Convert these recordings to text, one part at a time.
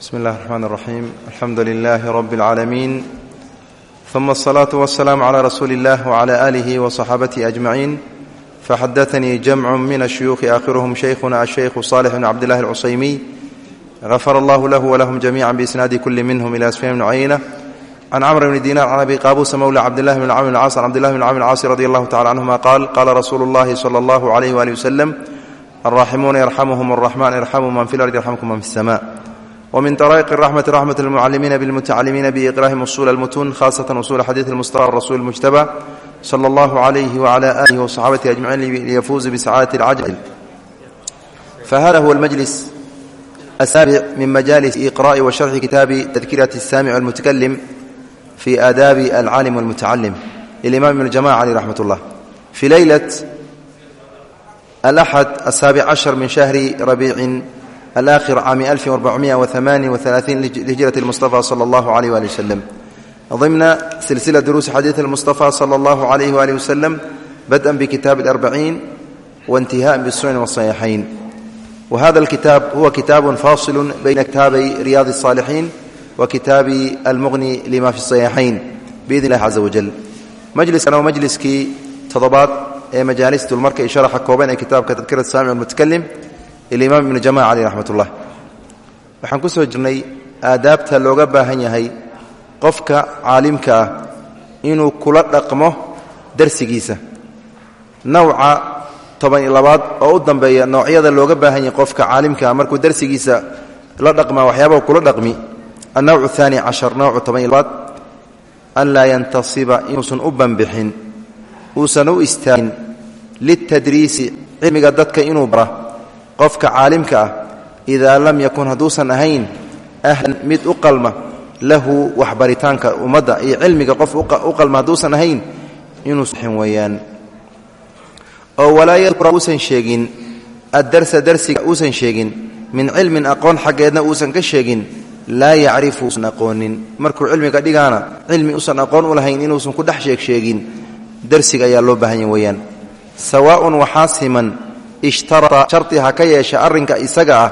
bsmi اllahi الرحmn الرaxيim alxamdu لilh rb العaalamiin ثuma الصlaaة والسlaam عlى rasuuli الlah وعlى آlih وصxaabatihi أجmaعiin faxadaثnii jamc min الشhuyuuخi aakhiruhm shaykhuna الشhaykhu صالح بn cabdالlahi الcusaymiy غafar اllah lah wlahm جamiعا bإsnaadi kuli minhm ilى sfyan بn cuyayna can cmr bni dinar can abi qaabusa mowla cabdillahi bn cmr caas can cabdillahi bn cmr caasi radi allahu tacala canhuma qaal qaala rasuulu اllahi slى اllah عlyh wali wslm alraaximuuna yarxamuhm الرaxman irxamu man fi اlardi yarxamkum man fi الsma wmin طrائq الرحmة رحmة المcalimiina bاlmتacalimiina بإqrاhim usul الmتun khasة usul xadiiث الmصطفى rasul الmجتبى slى اllah عlyh وعlى آlih وصxaabatihi أجمعiin liyafuuز bsacاadaة الcajل fahada huwa اlmجlis الsaaبع min majalis إqrاءi وشharxi kitaabi تذkiraة الsاmع والmتkلم fi aadaabi alcaalim والmتacalم للإmam بn الجamاعة عlيه رحmaة الlah fi leylaة الأxad الsaaبع caشhر min شhهri رabiici alaakhir caami alfin arbacmiya waamaani waalaaiin lihijrati lmustafa sala allahu aleyh waali waslem ضمن سلسلة دروس حديث المصطفى صلى الله عليه وآله وسلم بدءا بكتاب الأربعين وانتهاء بالسنن والصحيحين وهذا الكتاب هو كتاب فاصل بين كتابي رياض الصالحين وكتاب المغني لما في الصحيحين بإذن الله عز وجل مجلس أنا ومجلسكي تضباط مجالس المركة شرح كوبين كتاب كتذكرة السامع المتكلم ilimaam ibnu jamaca caleyh raxmatullah waxaan ku soo jirnay aadaabta looga baahan yahay qofka caalimka ah inuu kula dhaqmo darsigiisa. Nawca toban iyo labaad oo u dambeeya noocyada looga baahan yahay qofka caalimka ah markuu darsigiisa la dhaqmaa waxyaabaha kula dhaqmi. Annawcu ahaani cashar nawcu toban labaad. An laa yantasiba inuusan u banbixin uusan u istaagin litadriisi cilmiga dadka inuu bara qofka caalimka ah idaa lam yakun hadduusan ahayn ahlan mid u qalma lahu waxbaritaanka ummadda iyo cilmiga qof u qalma hadduusan ahayn inuusan weeyaan. Oo walaa yadkura uusan sheegin addarsa darsiga uusan sheegin min cilmin aqoon xaggeedna uusan ka sheegin laa yacrifu usan aqoonin. Markuu cilmiga dhigaana cilmi usan aqoon u lahayn inuusan ku dhex sheeg sheegin darsiga ayaa loo baahan ya weeyaan. Sawaaun waxaa siman ishtarata shardi ha ka yeesha arrinka isaga ah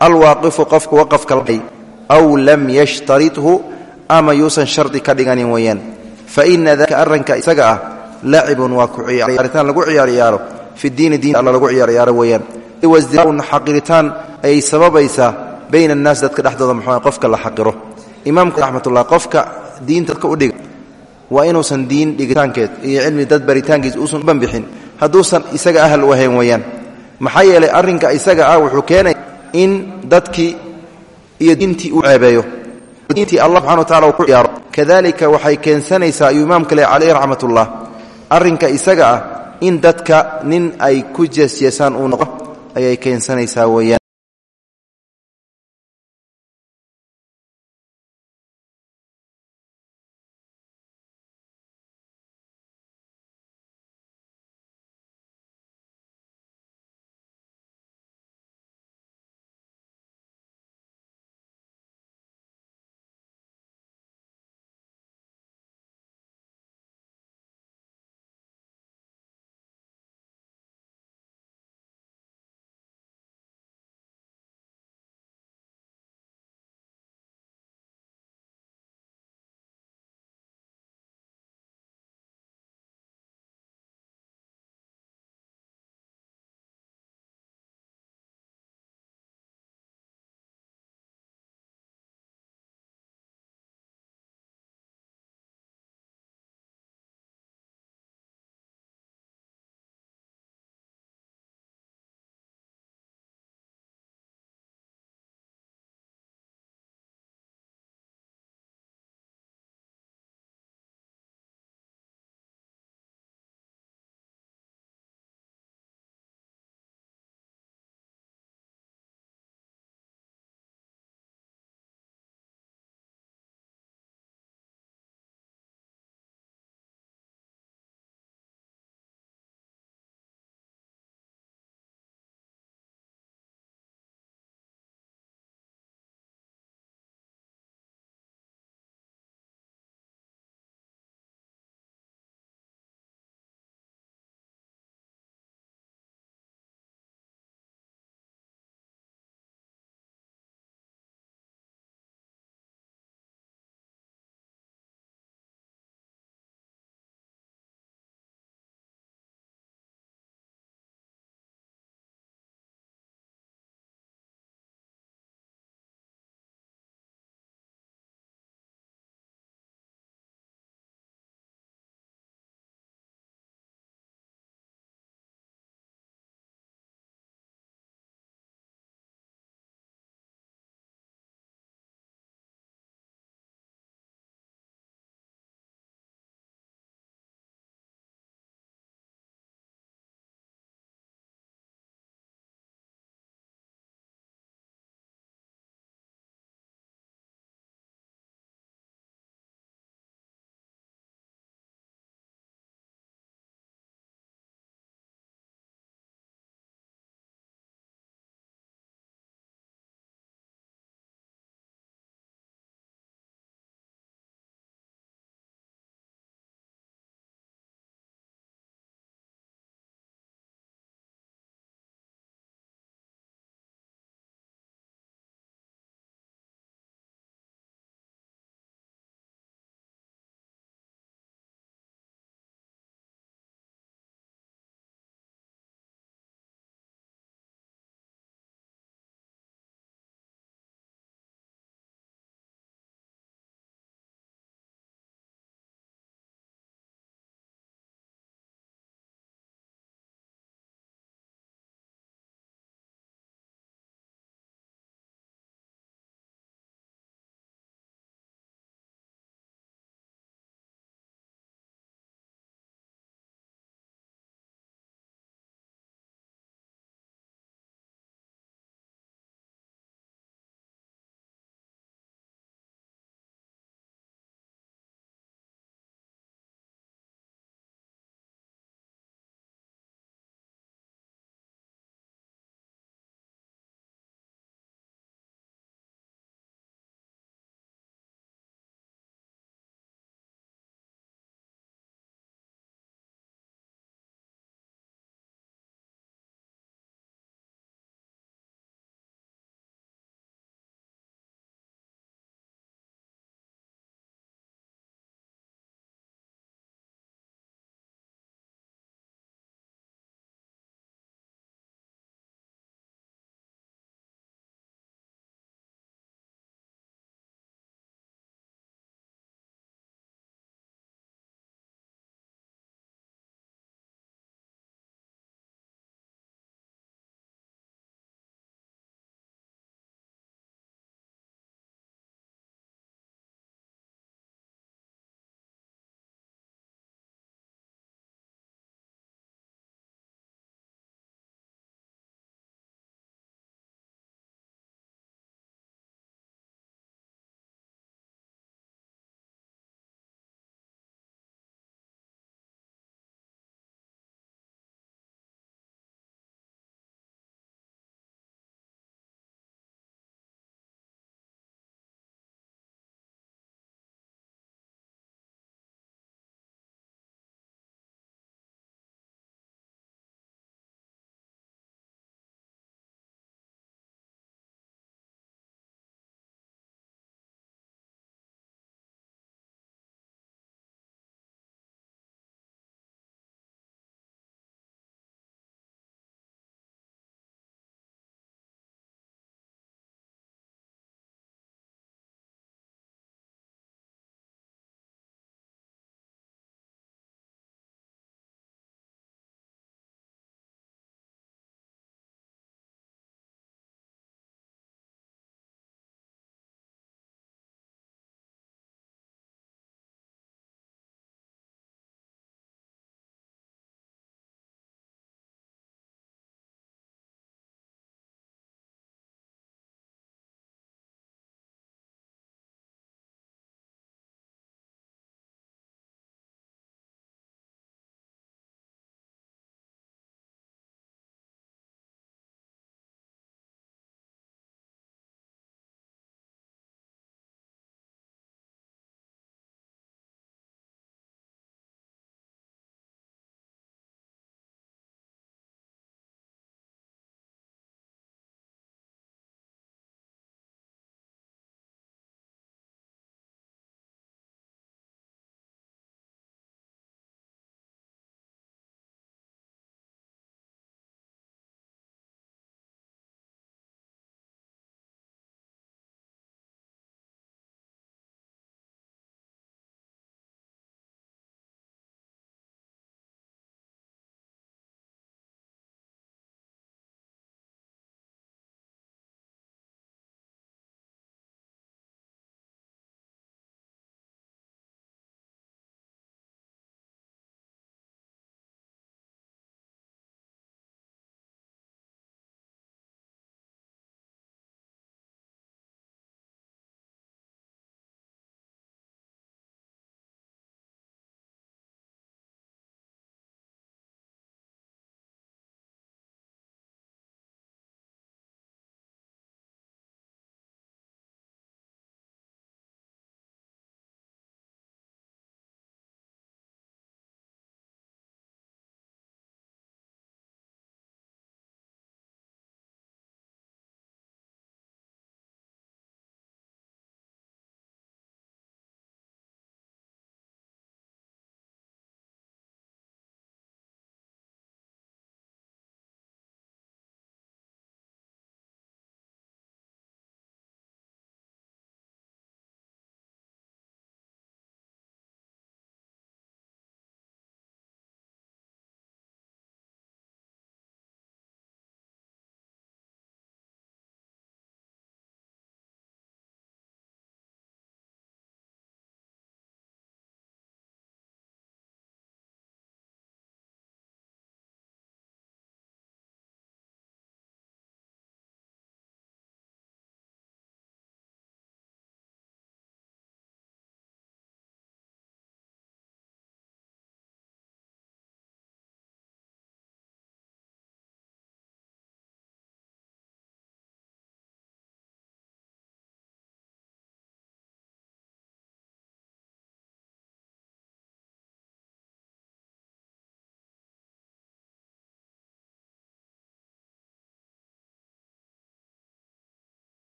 alwaaqifu qofka waqafka lahay aw lam yashtaridhu ama yuusan shardi ka dhiganin weeyaan. Fa ina dalika arrinka isaga ah lacibun waa ku ciyaaritaan lagu ciyaarciyaaro fi diini diin alla lagu ciyaarciyaaro weeyaan. Wasdiraun xaqiritaan ayay sababaysaa bayna annaas dadka dhexdooda muxuu qofka la xaqiro. Imaamku raxmatullah qofka diinta dadka u dhiga waa inuusan diin dhigitaankeed iyo cilmi dad baritaankiis uusan banbixin hadduusan isaga ahal u ahayn weeyaan maxaa yeelay arrinka isaga ah wuxuu keenaya in dadkii iyo diintii uu ceebeeyo. Diintii allah subxana wa tacala uu ku ciyaaro. Kadalika waxay keensanaysaa ayuu imaamka leh caleyhi raxmatullah arrinka isaga ah in dadka nin ay ku jeesjeesaan uu noqo ayay keensanaysaa weeyaan